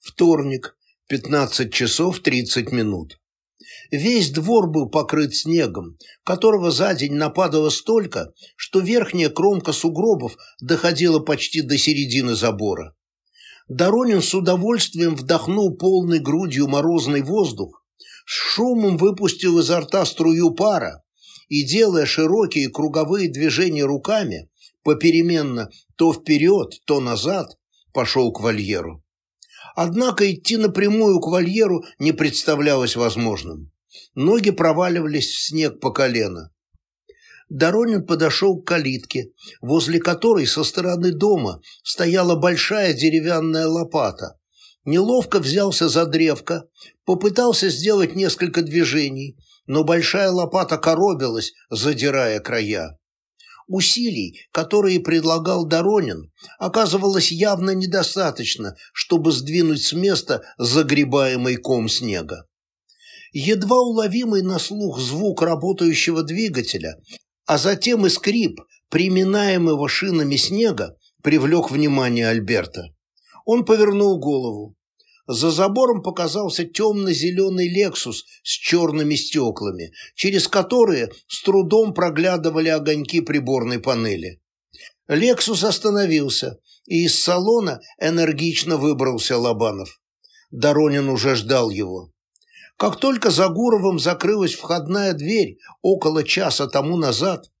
Вторник, 15 часов 30 минут. Весь двор был покрыт снегом, которого за день нападало столько, что верхняя кромка сугробов доходила почти до середины забора. Доронин с удовольствием вдохнул полной грудью морозный воздух, с шумом выпустил изо рта струю пара и, делая широкие круговые движения руками, попеременно то вперед, то назад, пошел к вольеру. Однако идти напрямую к вольеру не представлялось возможным. Ноги проваливались в снег по колено. Доронин подошел к калитке, возле которой со стороны дома стояла большая деревянная лопата. Неловко взялся за древко, попытался сделать несколько движений, но большая лопата коробилась, задирая края. Усилий, которые предлагал Доронин, оказывалось явно недостаточно, чтобы сдвинуть с места загребаемый ком снега. Едва уловимый на слух звук работающего двигателя, а затем и скрип, приминаемого шинами снега, привлек внимание Альберта. Он повернул голову. За забором показался темно-зеленый «Лексус» с черными стеклами, через которые с трудом проглядывали огоньки приборной панели. «Лексус» остановился, и из салона энергично выбрался Лобанов. Доронин уже ждал его. Как только за Гуровым закрылась входная дверь около часа тому назад,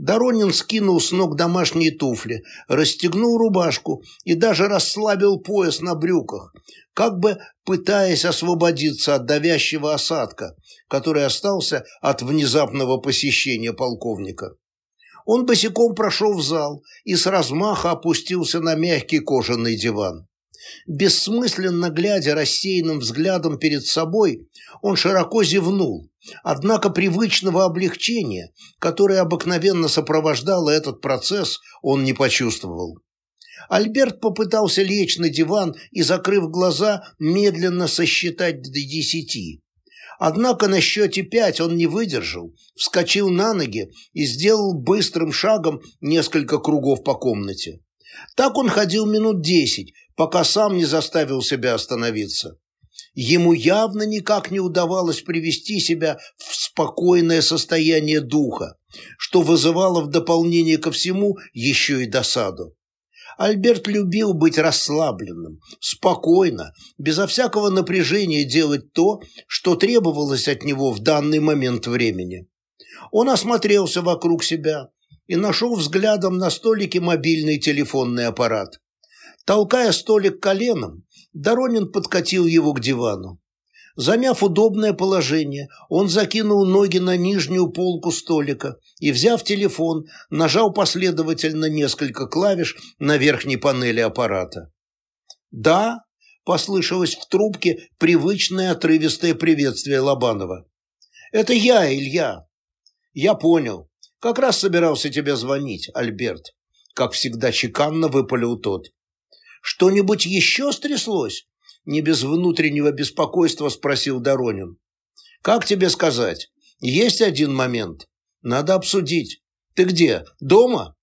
Доронин скинул с ног домашние туфли, расстегнул рубашку и даже расслабил пояс на брюках, как бы пытаясь освободиться от давящего осадка, который остался от внезапного посещения полковника. Он босиком прошел в зал и с размаха опустился на мягкий кожаный диван. Бессмысленно глядя рассеянным взглядом перед собой, он широко зевнул, однако привычного облегчения, которое обыкновенно сопровождало этот процесс, он не почувствовал. Альберт попытался лечь на диван и, закрыв глаза, медленно сосчитать до десяти. Однако на счете пять он не выдержал, вскочил на ноги и сделал быстрым шагом несколько кругов по комнате. Так он ходил минут десять, пока сам не заставил себя остановиться. Ему явно никак не удавалось привести себя в спокойное состояние духа, что вызывало в дополнение ко всему еще и досаду. Альберт любил быть расслабленным, спокойно, безо всякого напряжения делать то, что требовалось от него в данный момент времени. Он осмотрелся вокруг себя и нашел взглядом на столике мобильный телефонный аппарат. Толкая столик коленом, Доронин подкатил его к дивану. Заняв удобное положение, он закинул ноги на нижнюю полку столика и, взяв телефон, нажал последовательно несколько клавиш на верхней панели аппарата. «Да», – послышалось в трубке привычное отрывистое приветствие Лобанова. «Это я, Илья». «Я понял. Как раз собирался тебе звонить, Альберт», – как всегда чеканно выпалил тот. «Что-нибудь еще стряслось?» Не без внутреннего беспокойства спросил Доронин. «Как тебе сказать? Есть один момент. Надо обсудить. Ты где? Дома?»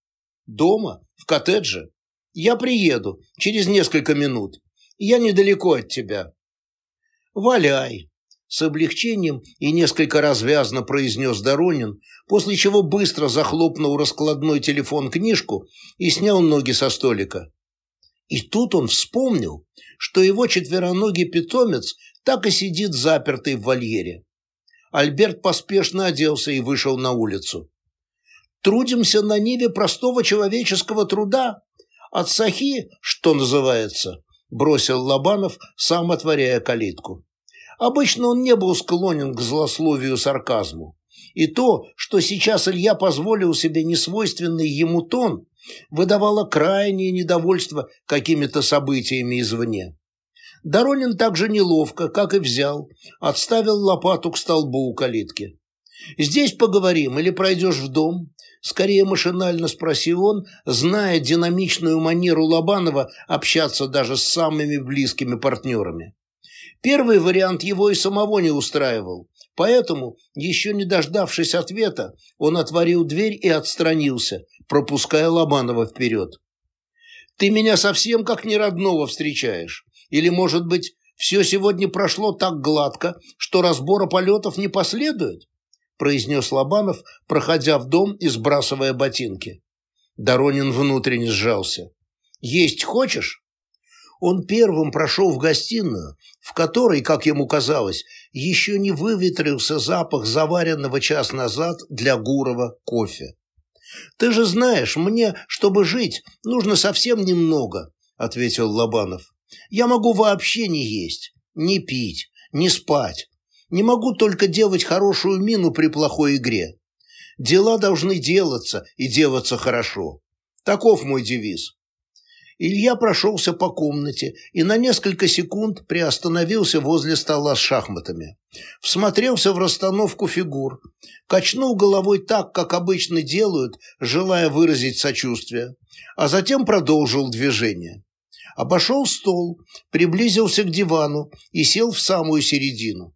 «Дома? В коттедже? Я приеду через несколько минут. Я недалеко от тебя». «Валяй!» С облегчением и несколько развязно произнес Доронин, после чего быстро захлопнул раскладной телефон книжку и снял ноги со столика. И тут он вспомнил, что его четвероногий питомец так и сидит запертый в вольере. Альберт поспешно оделся и вышел на улицу. «Трудимся на ниве простого человеческого труда, от сахи, что называется», бросил Лобанов, сам отворяя калитку. Обычно он не был склонен к злословию сарказму. И то, что сейчас Илья позволил себе несвойственный ему тон, выдавало крайнее недовольство какими-то событиями извне. Доронин также неловко, как и взял, отставил лопату к столбу у калитки. «Здесь поговорим или пройдешь в дом?» Скорее машинально спросил он, зная динамичную манеру Лобанова общаться даже с самыми близкими партнерами. Первый вариант его и самого не устраивал, поэтому, еще не дождавшись ответа, он отворил дверь и отстранился, пропуская Лобанова вперед. «Ты меня совсем как неродного встречаешь. Или, может быть, все сегодня прошло так гладко, что разбора полетов не последует?» произнес Лобанов, проходя в дом и сбрасывая ботинки. Доронин внутренне сжался. «Есть хочешь?» Он первым прошел в гостиную, в которой, как ему казалось, еще не выветрился запах заваренного час назад для Гурова кофе. «Ты же знаешь, мне, чтобы жить, нужно совсем немного», — ответил Лобанов. «Я могу вообще не есть, не пить, не спать. Не могу только делать хорошую мину при плохой игре. Дела должны делаться и делаться хорошо. Таков мой девиз. Илья прошелся по комнате и на несколько секунд приостановился возле стола с шахматами. Всмотрелся в расстановку фигур, качнул головой так, как обычно делают, желая выразить сочувствие, а затем продолжил движение. Обошел стол, приблизился к дивану и сел в самую середину.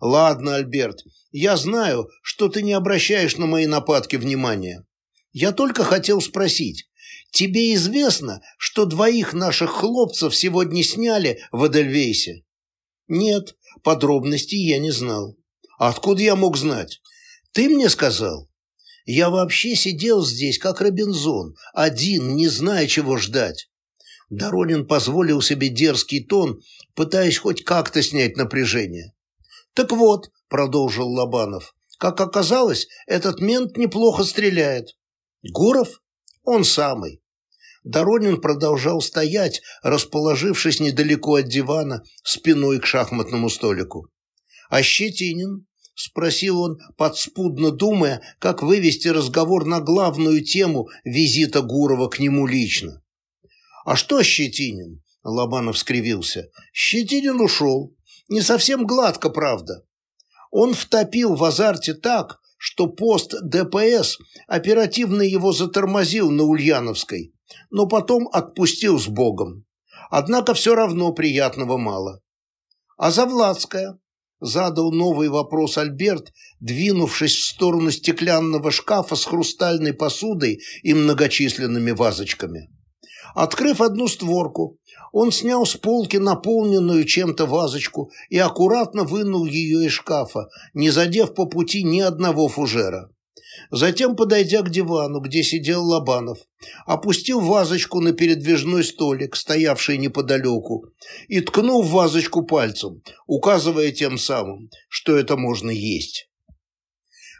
«Ладно, Альберт, я знаю, что ты не обращаешь на мои нападки внимания. Я только хотел спросить, тебе известно, что двоих наших хлопцев сегодня сняли в Эдельвейсе?» «Нет, подробностей я не знал». «Откуда я мог знать?» «Ты мне сказал?» «Я вообще сидел здесь, как Робинзон, один, не зная, чего ждать». Доронин позволил себе дерзкий тон, пытаясь хоть как-то снять напряжение. «Так вот», — продолжил Лобанов, — «как оказалось, этот мент неплохо стреляет». «Гуров? Он самый». Доронин продолжал стоять, расположившись недалеко от дивана, спиной к шахматному столику. «А Щетинин?» — спросил он, подспудно думая, как вывести разговор на главную тему визита Гурова к нему лично. «А что Щетинин?» — Лобанов скривился. «Щетинин ушел. Не совсем гладко, правда. Он втопил в азарте так, что пост ДПС оперативно его затормозил на Ульяновской, но потом отпустил с Богом. Однако все равно приятного мало. А Завладская? Задал новый вопрос Альберт, двинувшись в сторону стеклянного шкафа с хрустальной посудой и многочисленными вазочками. Открыв одну створку, он снял с полки наполненную чем-то вазочку и аккуратно вынул ее из шкафа, не задев по пути ни одного фужера. Затем, подойдя к дивану, где сидел Лобанов, опустил вазочку на передвижной столик, стоявший неподалеку, и ткнул вазочку пальцем, указывая тем самым, что это можно есть.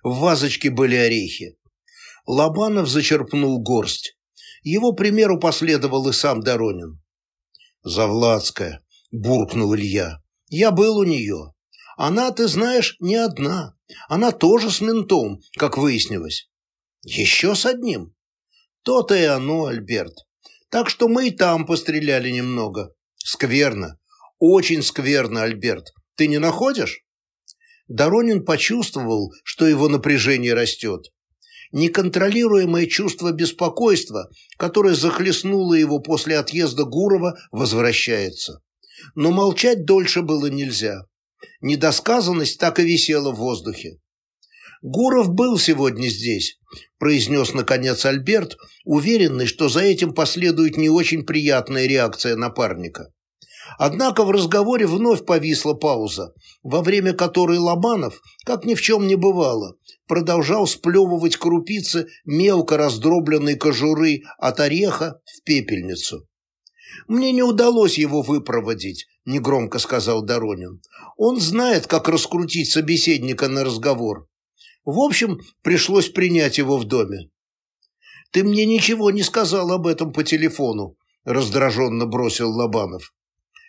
В вазочке были орехи. Лобанов зачерпнул горсть. Его примеру последовал и сам Доронин. «Завладская», — буркнул Илья. «Я был у нее. Она, ты знаешь, не одна. Она тоже с ментом, как выяснилось. Еще с одним. То-то и оно, Альберт. Так что мы и там постреляли немного. Скверно. Очень скверно, Альберт. Ты не находишь?» Доронин почувствовал, что его напряжение растет неконтролируемое чувство беспокойства, которое захлестнуло его после отъезда Гурова, возвращается. Но молчать дольше было нельзя. Недосказанность так и висела в воздухе. «Гуров был сегодня здесь», – произнес наконец Альберт, уверенный, что за этим последует не очень приятная реакция напарника. Однако в разговоре вновь повисла пауза, во время которой Лобанов, как ни в чем не бывало, продолжал сплевывать крупицы мелко раздробленной кожуры от ореха в пепельницу. «Мне не удалось его выпроводить», – негромко сказал Доронин. «Он знает, как раскрутить собеседника на разговор. В общем, пришлось принять его в доме». «Ты мне ничего не сказал об этом по телефону», – раздраженно бросил Лобанов.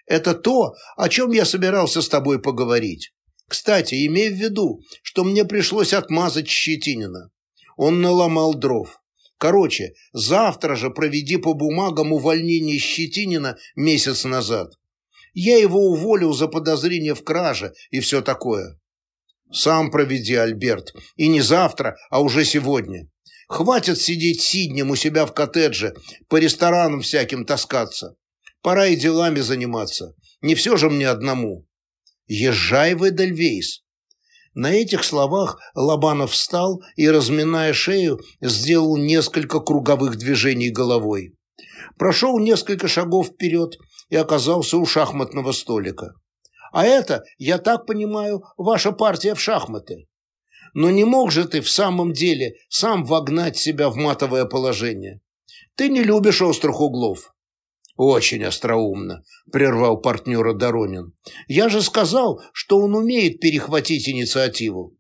Это то, о чем я собирался с тобой поговорить. Кстати, имей в виду, что мне пришлось отмазать Щетинина. Он наломал дров. Короче, завтра же проведи по бумагам увольнение Щетинина месяц назад. Я его уволил за подозрение в краже и все такое. Сам проведи, Альберт, и не завтра, а уже сегодня. Хватит сидеть сиднем у себя в коттедже, по ресторанам всяким таскаться. Пора и делами заниматься. Не все же мне одному. Езжай в Эдельвейс. На этих словах Лобанов встал и, разминая шею, сделал несколько круговых движений головой. Прошел несколько шагов вперед и оказался у шахматного столика. А это, я так понимаю, ваша партия в шахматы. Но не мог же ты в самом деле сам вогнать себя в матовое положение. Ты не любишь острых углов. Очень остроумно, прервал партнера Доронин. Я же сказал, что он умеет перехватить инициативу.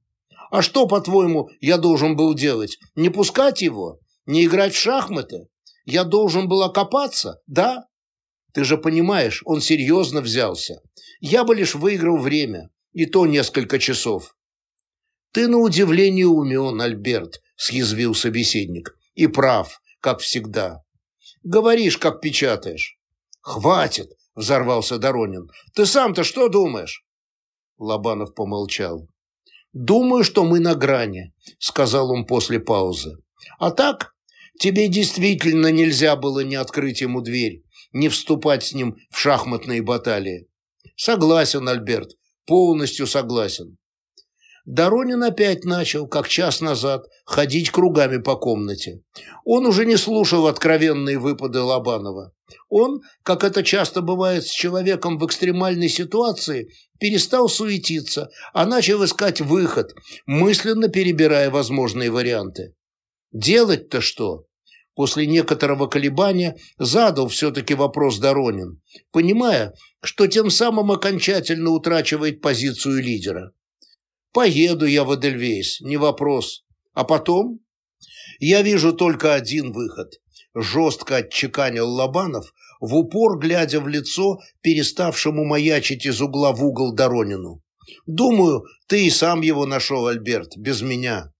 А что, по-твоему, я должен был делать? Не пускать его? Не играть в шахматы? Я должен был окопаться? Да? Ты же понимаешь, он серьезно взялся. Я бы лишь выиграл время, и то несколько часов. Ты на удивление умен, Альберт, съязвил собеседник. И прав, как всегда. Говоришь, как печатаешь. Хватит, взорвался Доронин. Ты сам-то что думаешь? Лобанов помолчал. «Думаю, что мы на грани», — сказал он после паузы. «А так, тебе действительно нельзя было не открыть ему дверь, не вступать с ним в шахматные баталии». «Согласен, Альберт, полностью согласен». Доронин опять начал, как час назад, ходить кругами по комнате. Он уже не слушал откровенные выпады Лобанова. Он, как это часто бывает с человеком в экстремальной ситуации, перестал суетиться, а начал искать выход, мысленно перебирая возможные варианты. Делать-то что? После некоторого колебания задал все-таки вопрос Доронин, понимая, что тем самым окончательно утрачивает позицию лидера. Поеду я в Эдельвейс, не вопрос. А потом? Я вижу только один выход. Жестко отчеканил Лобанов, в упор глядя в лицо переставшему маячить из угла в угол Доронину. Думаю, ты и сам его нашел, Альберт, без меня.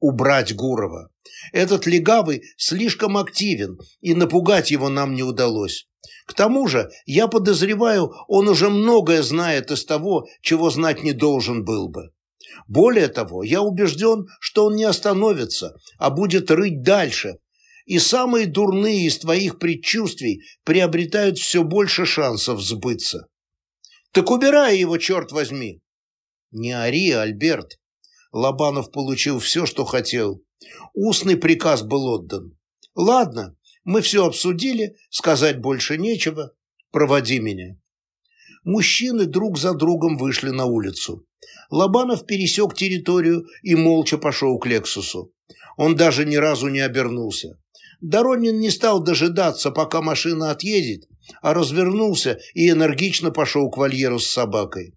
Убрать Гурова. Этот легавый слишком активен, и напугать его нам не удалось. К тому же, я подозреваю, он уже многое знает из того, чего знать не должен был бы. Более того, я убежден, что он не остановится, а будет рыть дальше, и самые дурные из твоих предчувствий приобретают все больше шансов сбыться. Так убирай его, черт возьми. Не ори, Альберт. Лобанов получил все, что хотел. Устный приказ был отдан. Ладно, мы все обсудили, сказать больше нечего. Проводи меня. Мужчины друг за другом вышли на улицу. Лобанов пересек территорию и молча пошел к Лексусу. Он даже ни разу не обернулся. Доронин не стал дожидаться, пока машина отъедет, а развернулся и энергично пошел к вольеру с собакой.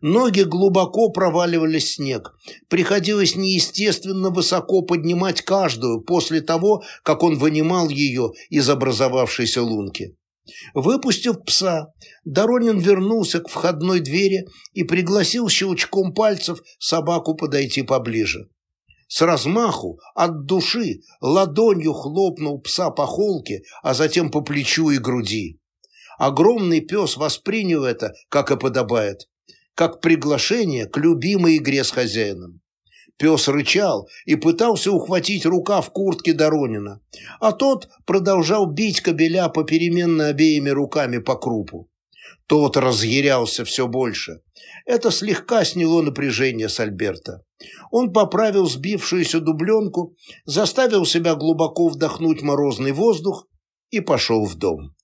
Ноги глубоко проваливались в снег. Приходилось неестественно высоко поднимать каждую после того, как он вынимал ее из образовавшейся лунки. Выпустив пса, Доронин вернулся к входной двери и пригласил щелчком пальцев собаку подойти поближе. С размаху, от души, ладонью хлопнул пса по холке, а затем по плечу и груди. Огромный пес воспринял это, как и подобает, как приглашение к любимой игре с хозяином. Пес рычал и пытался ухватить рукав куртки Доронина, а тот продолжал бить кобеля попеременно обеими руками по крупу. Тот разъярялся все больше. Это слегка сняло напряжение с Альберта. Он поправил сбившуюся дубленку, заставил себя глубоко вдохнуть морозный воздух и пошел в дом.